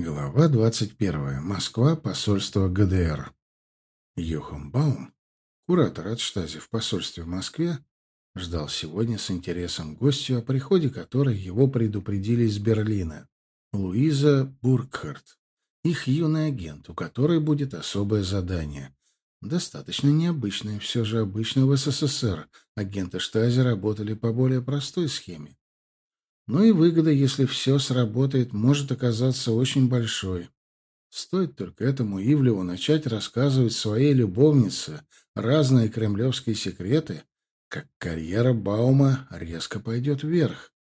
Глава 21. Москва. Посольство ГДР. Йохам Баум, куратор от штази в посольстве в Москве, ждал сегодня с интересом гостью, о приходе которой его предупредили из Берлина. Луиза Буркхарт, их юный агент, у которой будет особое задание. Достаточно необычное, все же обычно в СССР агенты штази работали по более простой схеме. Но и выгода, если все сработает, может оказаться очень большой. Стоит только этому Ивлеву начать рассказывать своей любовнице разные кремлевские секреты, как карьера Баума резко пойдет вверх,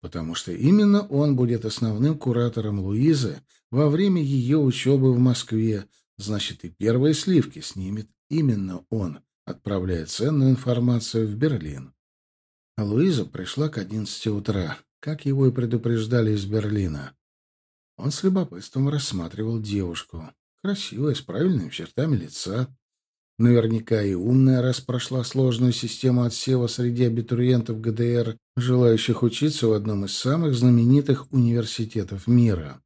потому что именно он будет основным куратором Луизы во время ее учебы в Москве, значит, и первые сливки снимет именно он, отправляя ценную информацию в Берлин. Луиза пришла к одиннадцати утра как его и предупреждали из Берлина. Он с любопытством рассматривал девушку. Красивая, с правильными чертами лица. Наверняка и умная, раз прошла сложную систему отсева среди абитуриентов ГДР, желающих учиться в одном из самых знаменитых университетов мира.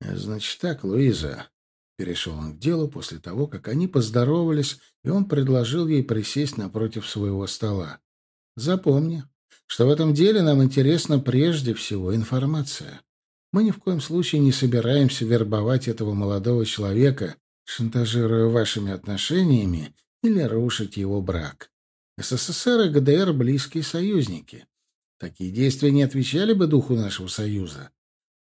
«Значит так, Луиза», — перешел он к делу после того, как они поздоровались, и он предложил ей присесть напротив своего стола. «Запомни, что в этом деле нам интересна прежде всего информация. Мы ни в коем случае не собираемся вербовать этого молодого человека, шантажируя вашими отношениями или рушить его брак. СССР и ГДР — близкие союзники. Такие действия не отвечали бы духу нашего союза.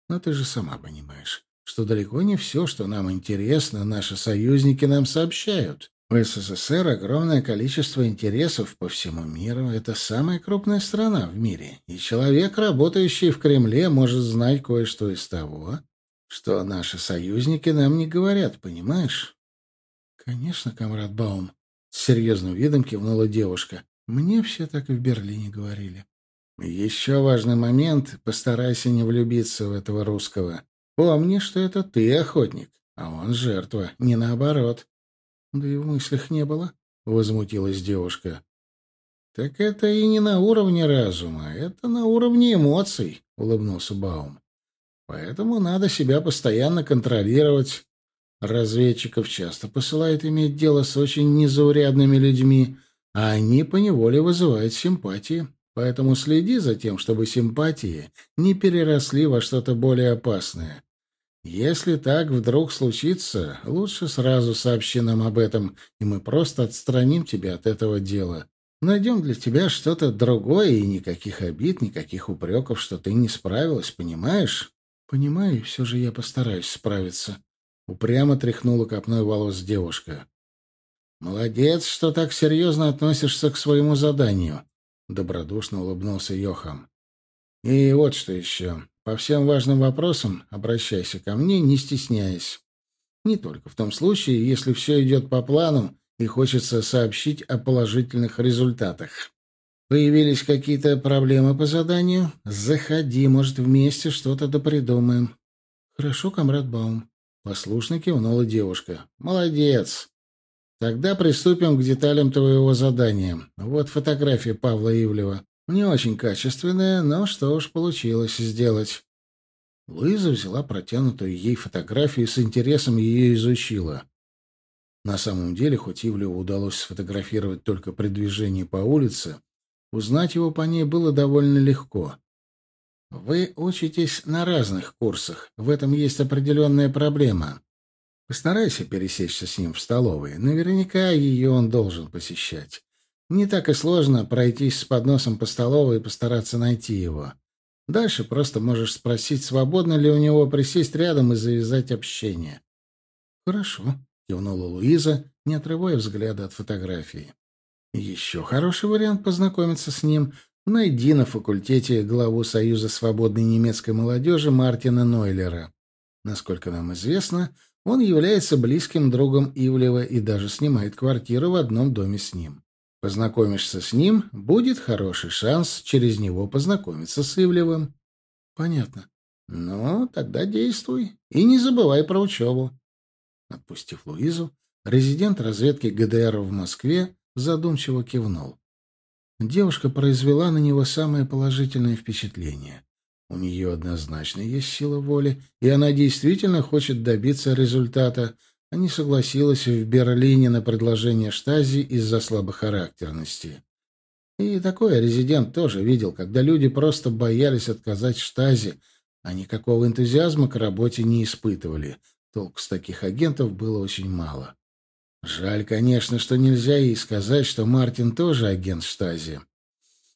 Но ты же сама понимаешь, что далеко не все, что нам интересно, наши союзники нам сообщают. У СССР огромное количество интересов по всему миру. Это самая крупная страна в мире. И человек, работающий в Кремле, может знать кое-что из того, что наши союзники нам не говорят, понимаешь? Конечно, комрад Баум. С серьезным видом кивнула девушка. Мне все так и в Берлине говорили. Еще важный момент. Постарайся не влюбиться в этого русского. Помни, что это ты охотник, а он жертва, не наоборот. Да и в мыслях не было, — возмутилась девушка. Так это и не на уровне разума, это на уровне эмоций, — улыбнулся Баум. Поэтому надо себя постоянно контролировать. Разведчиков часто посылают иметь дело с очень незаурядными людьми, а они поневоле вызывают симпатии. Поэтому следи за тем, чтобы симпатии не переросли во что-то более опасное. Если так вдруг случится, лучше сразу сообщи нам об этом, и мы просто отстраним тебя от этого дела. Найдем для тебя что-то другое, и никаких обид, никаких упреков, что ты не справилась, понимаешь? Понимаю, все же я постараюсь справиться. Упрямо тряхнула копной волос девушка. Молодец, что так серьезно относишься к своему заданию. Добродушно улыбнулся Йохам. И вот что еще. По всем важным вопросам обращайся ко мне, не стесняясь. Не только в том случае, если все идет по плану и хочется сообщить о положительных результатах. Появились какие-то проблемы по заданию? Заходи, может, вместе что-то допридумаем. Хорошо, комрад Баум. Послушно кивнула девушка. Молодец. Тогда приступим к деталям твоего задания. Вот фотография Павла Ивлева. Не очень качественная, но что уж получилось сделать. Луиза взяла протянутую ей фотографию и с интересом ее изучила. На самом деле, хоть Ивлеву удалось сфотографировать только при движении по улице, узнать его по ней было довольно легко. Вы учитесь на разных курсах, в этом есть определенная проблема. Постарайся пересечься с ним в столовой, наверняка ее он должен посещать. Не так и сложно пройтись с подносом по столовой и постараться найти его. Дальше просто можешь спросить, свободно ли у него присесть рядом и завязать общение. «Хорошо», — кивнула Луиза, не отрывая взгляда от фотографии. «Еще хороший вариант познакомиться с ним. Найди на факультете главу Союза свободной немецкой молодежи Мартина Нойлера. Насколько нам известно, он является близким другом Ивлева и даже снимает квартиру в одном доме с ним. Познакомишься с ним, будет хороший шанс через него познакомиться с Ивлевым. Понятно. Ну, тогда действуй. И не забывай про учебу. Отпустив Луизу, резидент разведки ГДР в Москве задумчиво кивнул. Девушка произвела на него самое положительное впечатление. У нее однозначно есть сила воли, и она действительно хочет добиться результата, не согласилась в Берлине на предложение Штази из-за слабохарактерности. И такое резидент тоже видел, когда люди просто боялись отказать Штази, а никакого энтузиазма к работе не испытывали. Толку с таких агентов было очень мало. Жаль, конечно, что нельзя ей сказать, что Мартин тоже агент Штази.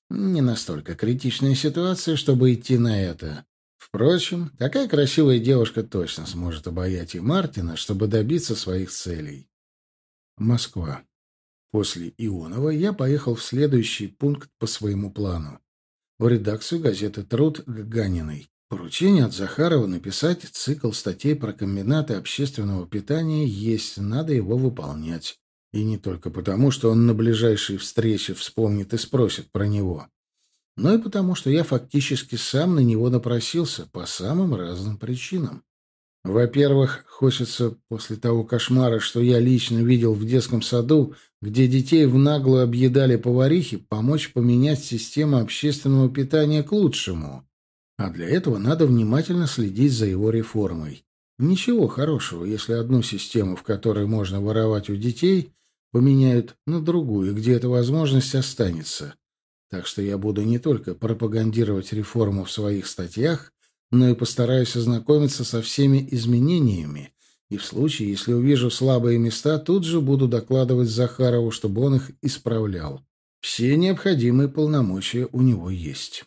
Не настолько критичная ситуация, чтобы идти на это. Впрочем, такая красивая девушка точно сможет обаять и Мартина, чтобы добиться своих целей. Москва. После Ионова я поехал в следующий пункт по своему плану. В редакцию газеты «Труд» Гаганиной. Поручение от Захарова написать цикл статей про комбинаты общественного питания есть, надо его выполнять. И не только потому, что он на ближайшей встрече вспомнит и спросит про него, но и потому, что я фактически сам на него напросился по самым разным причинам. Во-первых, хочется после того кошмара, что я лично видел в детском саду, где детей в наглую объедали поварихи, помочь поменять систему общественного питания к лучшему. А для этого надо внимательно следить за его реформой. Ничего хорошего, если одну систему, в которой можно воровать у детей, поменяют на другую, где эта возможность останется. Так что я буду не только пропагандировать реформу в своих статьях, но и постараюсь ознакомиться со всеми изменениями, и в случае, если увижу слабые места, тут же буду докладывать Захарову, чтобы он их исправлял. Все необходимые полномочия у него есть.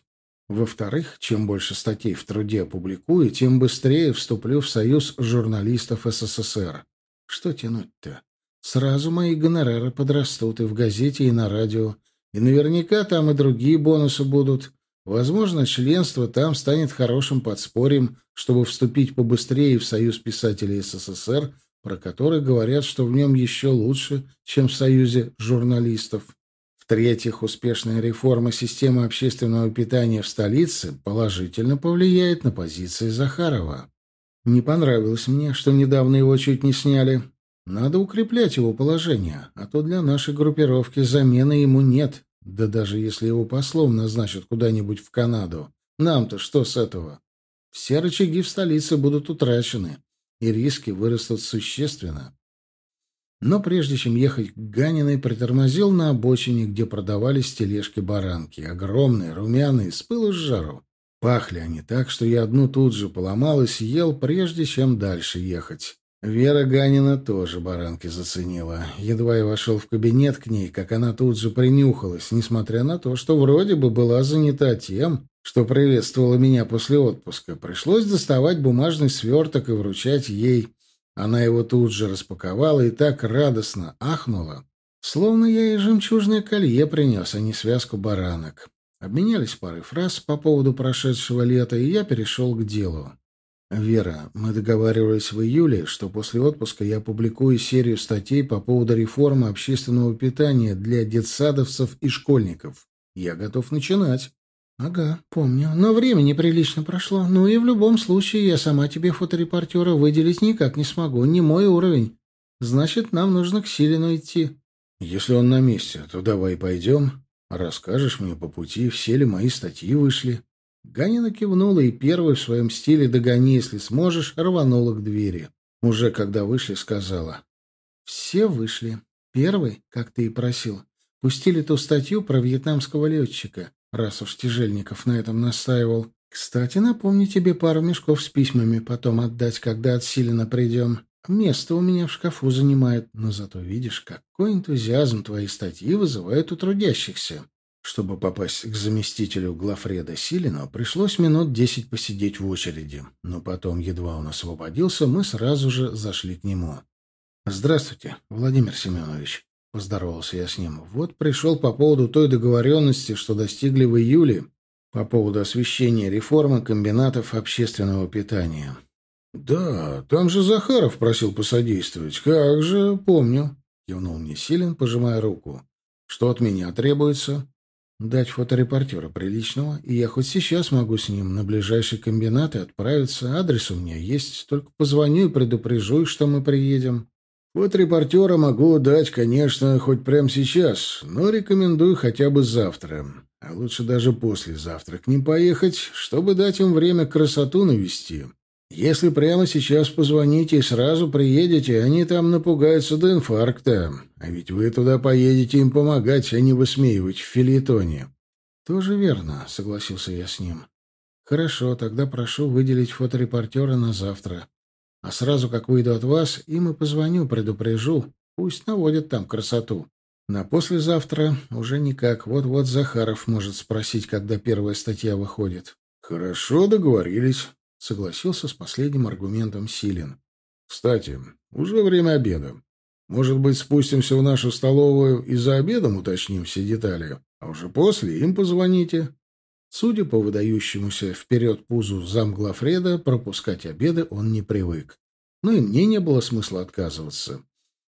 Во-вторых, чем больше статей в труде опубликую, тем быстрее вступлю в союз журналистов СССР. Что тянуть-то? Сразу мои гонорары подрастут и в газете, и на радио. И наверняка там и другие бонусы будут. Возможно, членство там станет хорошим подспорьем, чтобы вступить побыстрее в Союз писателей СССР, про который говорят, что в нем еще лучше, чем в Союзе журналистов. В-третьих, успешная реформа системы общественного питания в столице положительно повлияет на позиции Захарова. Не понравилось мне, что недавно его чуть не сняли. Надо укреплять его положение, а то для нашей группировки замены ему нет. Да даже если его послом назначат куда-нибудь в Канаду, нам-то что с этого? Все рычаги в столице будут утрачены, и риски вырастут существенно. Но прежде чем ехать к Ганиной, притормозил на обочине, где продавались тележки-баранки. Огромные, румяные, с пылу с жару. Пахли они так, что я одну тут же поломал и съел, прежде чем дальше ехать. Вера Ганина тоже баранки заценила. Едва я вошел в кабинет к ней, как она тут же принюхалась, несмотря на то, что вроде бы была занята тем, что приветствовала меня после отпуска. Пришлось доставать бумажный сверток и вручать ей. Она его тут же распаковала и так радостно ахнула, словно я ей жемчужное колье принес, а не связку баранок. Обменялись парой фраз по поводу прошедшего лета, и я перешел к делу. «Вера, мы договаривались в июле, что после отпуска я публикую серию статей по поводу реформы общественного питания для детсадовцев и школьников. Я готов начинать». «Ага, помню. Но время неприлично прошло. Ну и в любом случае я сама тебе фоторепортера выделить никак не смогу. Не мой уровень. Значит, нам нужно к Силину идти». «Если он на месте, то давай пойдем. Расскажешь мне по пути, все ли мои статьи вышли». Ганина кивнула и первой в своем стиле «догони, если сможешь» рванула к двери. Уже когда вышли, сказала. «Все вышли. Первый, как ты и просил, пустили ту статью про вьетнамского летчика, раз уж Тяжельников на этом настаивал. Кстати, напомни тебе пару мешков с письмами потом отдать, когда от придем. Место у меня в шкафу занимает, но зато видишь, какой энтузиазм твои статьи вызывают у трудящихся». Чтобы попасть к заместителю Глафреда Силину, пришлось минут десять посидеть в очереди. Но потом, едва он освободился, мы сразу же зашли к нему. «Здравствуйте, Владимир Семенович», — поздоровался я с ним. «Вот пришел по поводу той договоренности, что достигли в июле, по поводу освещения реформы комбинатов общественного питания». «Да, там же Захаров просил посодействовать. Как же, помню», — кивнул мне Силин, пожимая руку. «Что от меня требуется?» Дать фоторепортера приличного, и я хоть сейчас могу с ним на ближайший комбинат и отправиться. Адрес у меня есть, только позвоню и предупрежу, что мы приедем. Вот репортера могу дать, конечно, хоть прямо сейчас, но рекомендую хотя бы завтра. А лучше даже послезавтра к ним поехать, чтобы дать им время красоту навести. Если прямо сейчас позвоните и сразу приедете, они там напугаются до инфаркта. А ведь вы туда поедете им помогать, а не высмеивать в филитоне. Тоже верно, согласился я с ним. Хорошо, тогда прошу выделить фоторепортера на завтра. А сразу, как выйду от вас, им и позвоню, предупрежу. Пусть наводят там красоту. На послезавтра уже никак. Вот-вот Захаров может спросить, когда первая статья выходит. Хорошо, договорились. Согласился с последним аргументом Силин. Кстати, уже время обеда. Может быть, спустимся в нашу столовую и за обедом уточним все детали, а уже после им позвоните. Судя по выдающемуся вперед пузу замглавреда, пропускать обеды он не привык. Но и мне не было смысла отказываться.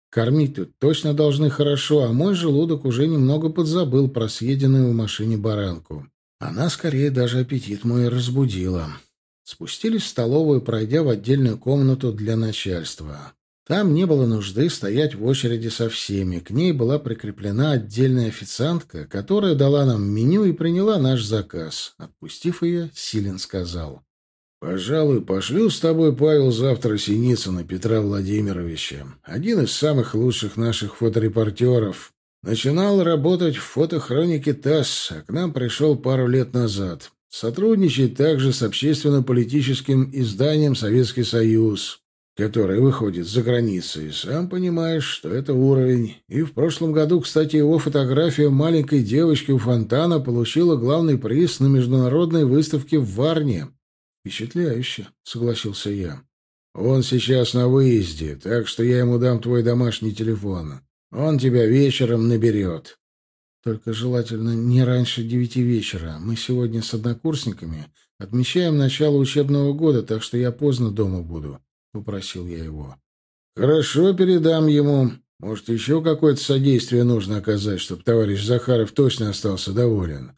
Кормить тут точно должны хорошо, а мой желудок уже немного подзабыл про съеденную в машине баранку. Она скорее даже аппетит мой разбудила. Спустились в столовую, пройдя в отдельную комнату для начальства. Там не было нужды стоять в очереди со всеми. К ней была прикреплена отдельная официантка, которая дала нам меню и приняла наш заказ. Отпустив ее, Силин сказал. «Пожалуй, пошлю с тобой, Павел, завтра Синицына Петра Владимировича. Один из самых лучших наших фоторепортеров. Начинал работать в фотохронике ТАСС, а к нам пришел пару лет назад. Сотрудничает также с общественно-политическим изданием «Советский Союз» который выходит за границей, сам понимаешь, что это уровень. И в прошлом году, кстати, его фотография маленькой девочки у фонтана получила главный приз на международной выставке в Варне. Впечатляюще, согласился я. Он сейчас на выезде, так что я ему дам твой домашний телефон. Он тебя вечером наберет. Только желательно не раньше девяти вечера. Мы сегодня с однокурсниками отмечаем начало учебного года, так что я поздно дома буду. — попросил я его. «Хорошо, передам ему. Может, еще какое-то содействие нужно оказать, чтобы товарищ Захаров точно остался доволен».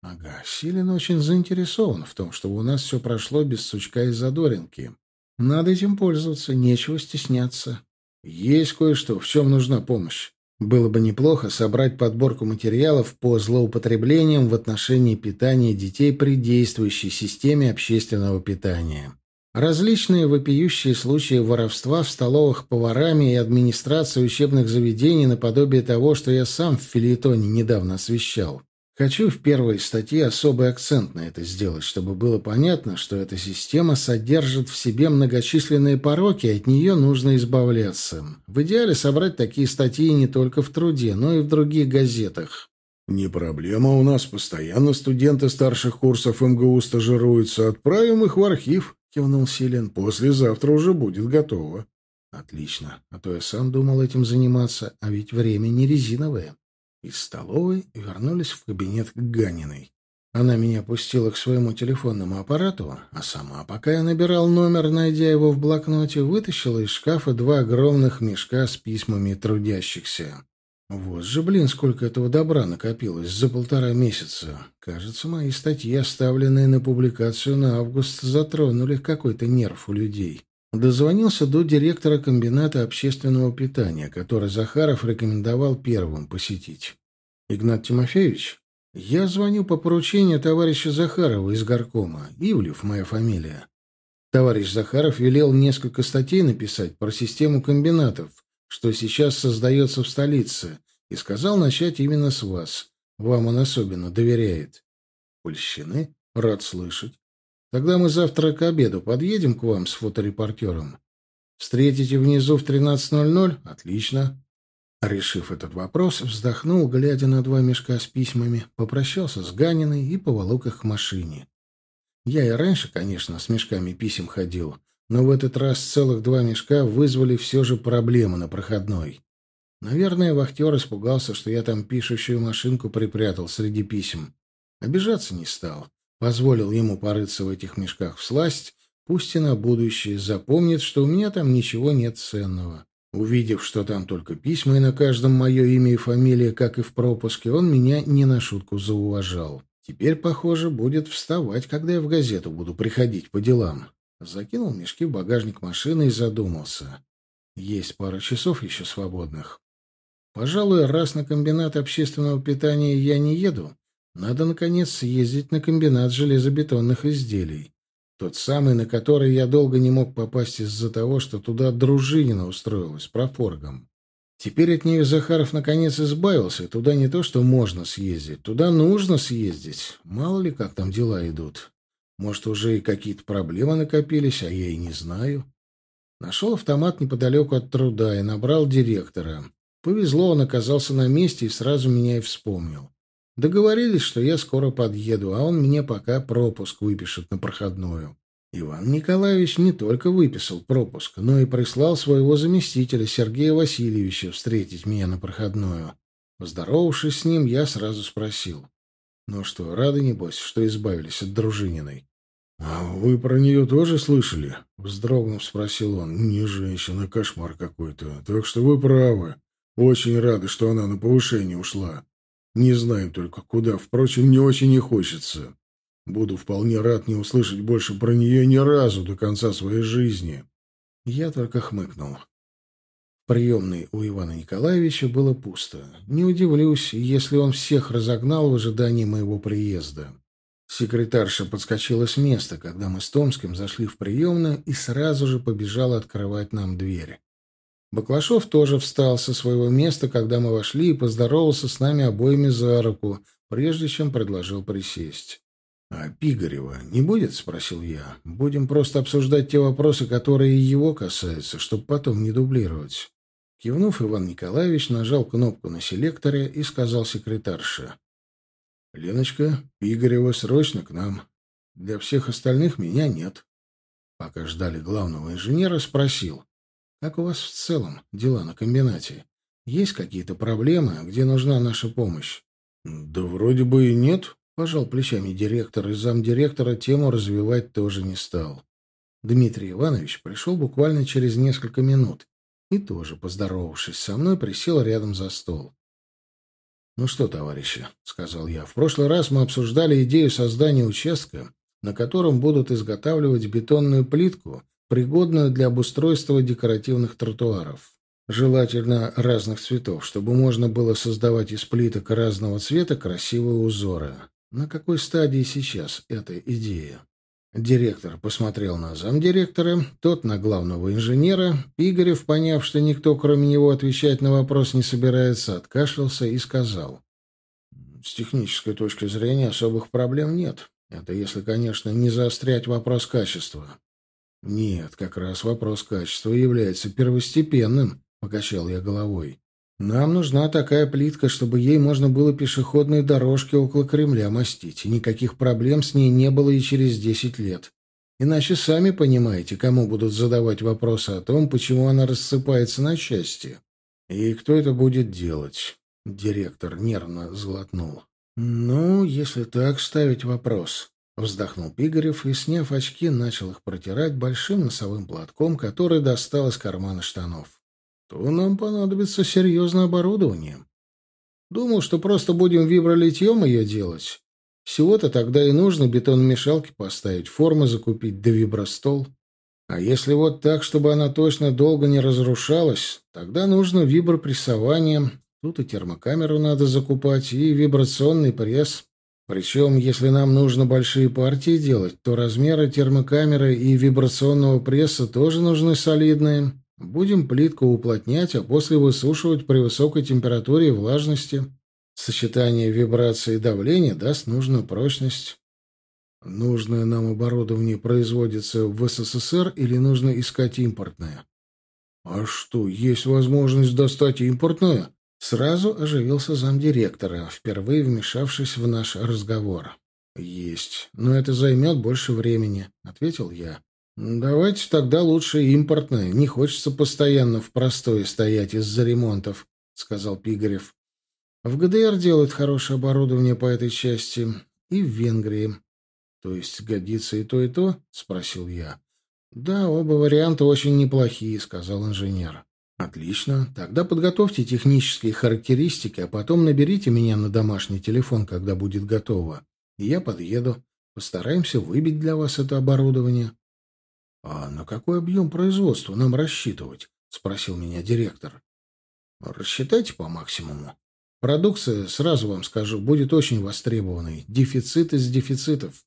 Ага, Силин очень заинтересован в том, чтобы у нас все прошло без сучка и задоринки. Надо этим пользоваться, нечего стесняться. Есть кое-что, в чем нужна помощь. Было бы неплохо собрать подборку материалов по злоупотреблениям в отношении питания детей при действующей системе общественного питания. Различные вопиющие случаи воровства в столовых поварами и администрации учебных заведений наподобие того, что я сам в филитоне недавно освещал. Хочу в первой статье особый акцент на это сделать, чтобы было понятно, что эта система содержит в себе многочисленные пороки, и от нее нужно избавляться. В идеале собрать такие статьи не только в труде, но и в других газетах. «Не проблема у нас. Постоянно студенты старших курсов МГУ стажируются. Отправим их в архив», — кивнул Силен. «Послезавтра уже будет готово». «Отлично. А то я сам думал этим заниматься, а ведь время не резиновое». Из столовой вернулись в кабинет к Ганиной. Она меня пустила к своему телефонному аппарату, а сама, пока я набирал номер, найдя его в блокноте, вытащила из шкафа два огромных мешка с письмами трудящихся. Вот же, блин, сколько этого добра накопилось за полтора месяца. Кажется, мои статьи, оставленные на публикацию на август, затронули какой-то нерв у людей. Дозвонился до директора комбината общественного питания, который Захаров рекомендовал первым посетить. «Игнат Тимофеевич, я звоню по поручению товарища Захарова из горкома. Ивлев моя фамилия. Товарищ Захаров велел несколько статей написать про систему комбинатов, что сейчас создается в столице, и сказал начать именно с вас. Вам он особенно доверяет. Польщины? Рад слышать. Тогда мы завтра к обеду подъедем к вам с фоторепортером. Встретите внизу в 13.00? Отлично. Решив этот вопрос, вздохнул, глядя на два мешка с письмами, попрощался с Ганиной и поволок их к машине. Я и раньше, конечно, с мешками писем ходил, но в этот раз целых два мешка вызвали все же проблемы на проходной. Наверное, вахтер испугался, что я там пишущую машинку припрятал среди писем. Обижаться не стал. Позволил ему порыться в этих мешках в сласть, пусть и на будущее запомнит, что у меня там ничего нет ценного. Увидев, что там только письма и на каждом мое имя и фамилия, как и в пропуске, он меня не на шутку зауважал. Теперь, похоже, будет вставать, когда я в газету буду приходить по делам. Закинул мешки в багажник машины и задумался. Есть пара часов еще свободных. Пожалуй, раз на комбинат общественного питания я не еду, надо, наконец, съездить на комбинат железобетонных изделий. Тот самый, на который я долго не мог попасть из-за того, что туда Дружинина устроилась, профоргом. Теперь от нее Захаров наконец избавился, туда не то что можно съездить, туда нужно съездить. Мало ли, как там дела идут. Может, уже и какие-то проблемы накопились, а я и не знаю. Нашел автомат неподалеку от труда и набрал директора. Повезло, он оказался на месте и сразу меня и вспомнил. Договорились, что я скоро подъеду, а он мне пока пропуск выпишет на проходную. Иван Николаевич не только выписал пропуск, но и прислал своего заместителя Сергея Васильевича встретить меня на проходную. Поздоровавшись с ним, я сразу спросил. «Ну что, рады, небось, что избавились от Дружининой?» «А вы про нее тоже слышали?» — вздрогнув, спросил он. «Не женщина, кошмар какой-то. Так что вы правы. Очень рады, что она на повышение ушла. Не знаем только куда. Впрочем, не очень и хочется. Буду вполне рад не услышать больше про нее ни разу до конца своей жизни. Я только хмыкнул. В приемной у Ивана Николаевича было пусто. Не удивлюсь, если он всех разогнал в ожидании моего приезда. Секретарша подскочила с места, когда мы с Томским зашли в приемную и сразу же побежала открывать нам дверь. Баклашов тоже встал со своего места, когда мы вошли, и поздоровался с нами обоими за руку, прежде чем предложил присесть. «А Пигарева не будет?» — спросил я. «Будем просто обсуждать те вопросы, которые его касаются, чтобы потом не дублировать». Кивнув, Иван Николаевич нажал кнопку на селекторе и сказал секретарше. «Леночка, Пигарева срочно к нам. Для всех остальных меня нет». Пока ждали главного инженера, спросил. Как у вас в целом дела на комбинате? Есть какие-то проблемы, где нужна наша помощь? Да вроде бы и нет, пожал плечами директор, и замдиректора тему развивать тоже не стал. Дмитрий Иванович пришел буквально через несколько минут и тоже, поздоровавшись со мной, присел рядом за стол. «Ну что, товарищи», — сказал я, — «в прошлый раз мы обсуждали идею создания участка, на котором будут изготавливать бетонную плитку пригодную для обустройства декоративных тротуаров. Желательно разных цветов, чтобы можно было создавать из плиток разного цвета красивые узоры. На какой стадии сейчас эта идея? Директор посмотрел на замдиректора, тот на главного инженера. Игорев, поняв, что никто, кроме него, отвечать на вопрос не собирается, откашлялся и сказал. «С технической точки зрения особых проблем нет. Это если, конечно, не заострять вопрос качества. «Нет, как раз вопрос качества является первостепенным», — покачал я головой. «Нам нужна такая плитка, чтобы ей можно было пешеходные дорожки около Кремля мастить, и никаких проблем с ней не было и через десять лет. Иначе сами понимаете, кому будут задавать вопросы о том, почему она рассыпается на части. И кто это будет делать?» Директор нервно сглотнул. «Ну, если так ставить вопрос, Вздохнул Пигарев и, сняв очки, начал их протирать большим носовым платком, который достал из кармана штанов. То нам понадобится серьезное оборудование. Думал, что просто будем вибролитьем ее делать. Всего-то тогда и нужно бетономешалки поставить, формы закупить, да вибростол. А если вот так, чтобы она точно долго не разрушалась, тогда нужно вибропрессование. Тут и термокамеру надо закупать, и вибрационный пресс. Причем, если нам нужно большие партии делать, то размеры термокамеры и вибрационного пресса тоже нужны солидные. Будем плитку уплотнять, а после высушивать при высокой температуре и влажности. Сочетание вибрации и давления даст нужную прочность. Нужное нам оборудование производится в СССР или нужно искать импортное? А что, есть возможность достать импортное? Сразу оживился замдиректора, впервые вмешавшись в наш разговор. «Есть, но это займет больше времени», — ответил я. «Давайте тогда лучше импортное. Не хочется постоянно в простое стоять из-за ремонтов», — сказал Пигарев. «В ГДР делают хорошее оборудование по этой части. И в Венгрии». «То есть годится и то, и то?» — спросил я. «Да, оба варианта очень неплохие», — сказал инженер. Отлично. Тогда подготовьте технические характеристики, а потом наберите меня на домашний телефон, когда будет готово. И я подъеду. Постараемся выбить для вас это оборудование. А на какой объем производства нам рассчитывать? спросил меня директор. Рассчитайте по максимуму. Продукция, сразу вам скажу, будет очень востребованной. Дефицит из дефицитов.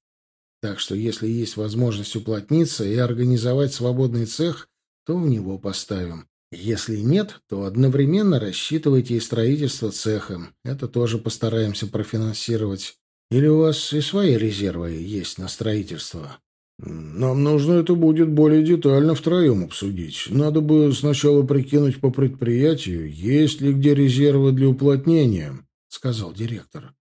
Так что если есть возможность уплотниться и организовать свободный цех, то в него поставим. Если нет, то одновременно рассчитывайте и строительство цеха. Это тоже постараемся профинансировать. Или у вас и свои резервы есть на строительство? Нам нужно это будет более детально втроем обсудить. Надо бы сначала прикинуть по предприятию, есть ли где резервы для уплотнения, сказал директор.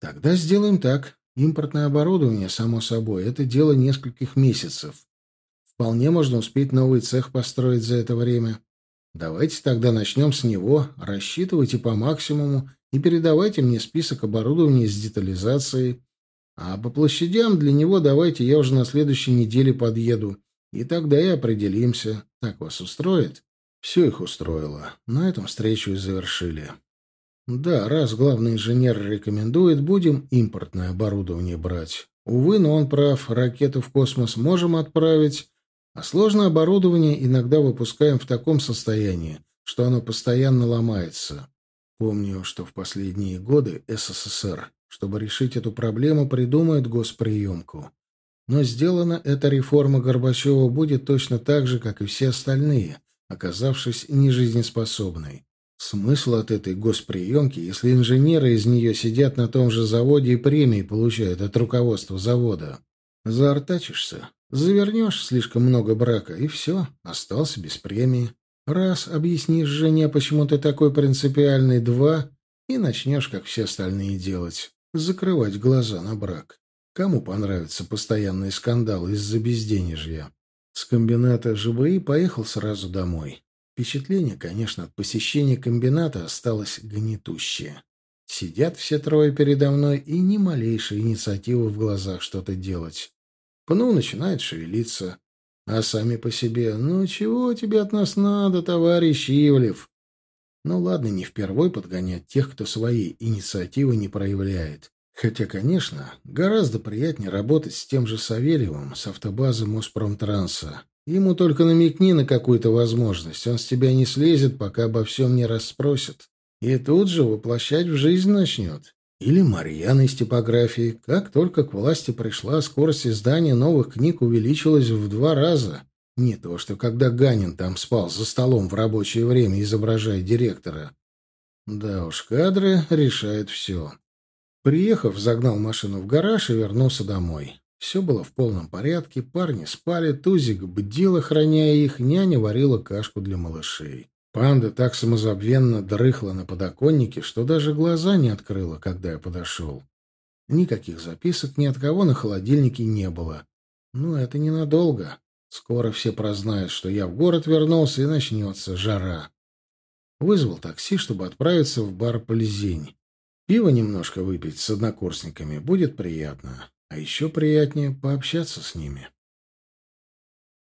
Тогда сделаем так. Импортное оборудование, само собой, это дело нескольких месяцев. Вполне можно успеть новый цех построить за это время. Давайте тогда начнем с него, рассчитывайте по максимуму и передавайте мне список оборудования с детализацией. А по площадям для него давайте я уже на следующей неделе подъеду. И тогда и определимся. Так вас устроит? Все их устроило. На этом встречу и завершили. Да, раз главный инженер рекомендует, будем импортное оборудование брать. Увы, но он прав, ракету в космос можем отправить, а сложное оборудование иногда выпускаем в таком состоянии, что оно постоянно ломается. Помню, что в последние годы СССР, чтобы решить эту проблему, придумает госприемку. Но сделана эта реформа Горбачева будет точно так же, как и все остальные, оказавшись нежизнеспособной. Смысл от этой госприемки, если инженеры из нее сидят на том же заводе и премии получают от руководства завода? Заортачишься, завернешь слишком много брака, и все, остался без премии. Раз, объяснишь жене, почему ты такой принципиальный, два, и начнешь, как все остальные, делать. Закрывать глаза на брак. Кому понравятся постоянные скандалы из-за безденежья? С комбината ЖБИ поехал сразу домой. Впечатление, конечно, от посещения комбината осталось гнетущее. Сидят все трое передо мной, и ни малейшей инициативы в глазах что-то делать. Пну начинает шевелиться. А сами по себе, ну чего тебе от нас надо, товарищ Ивлев? Ну ладно, не впервой подгонять тех, кто своей инициативы не проявляет. Хотя, конечно, гораздо приятнее работать с тем же Савельевым с автобазы Моспромтранса. Ему только намекни на какую-то возможность, он с тебя не слезет, пока обо всем не расспросит. И тут же воплощать в жизнь начнет. Или Марьяна из типографии. Как только к власти пришла, скорость издания новых книг увеличилась в два раза. Не то, что когда Ганин там спал за столом в рабочее время, изображая директора. Да уж, кадры решают все. Приехав, загнал машину в гараж и вернулся домой. Все было в полном порядке, парни спали, Тузик бдил, охраняя их, няня варила кашку для малышей. Панда так самозабвенно дрыхла на подоконнике, что даже глаза не открыла, когда я подошел. Никаких записок ни от кого на холодильнике не было. Но это ненадолго. Скоро все прознают, что я в город вернулся, и начнется жара. Вызвал такси, чтобы отправиться в бар «Полизень». Пиво немножко выпить с однокурсниками будет приятно. А еще приятнее пообщаться с ними.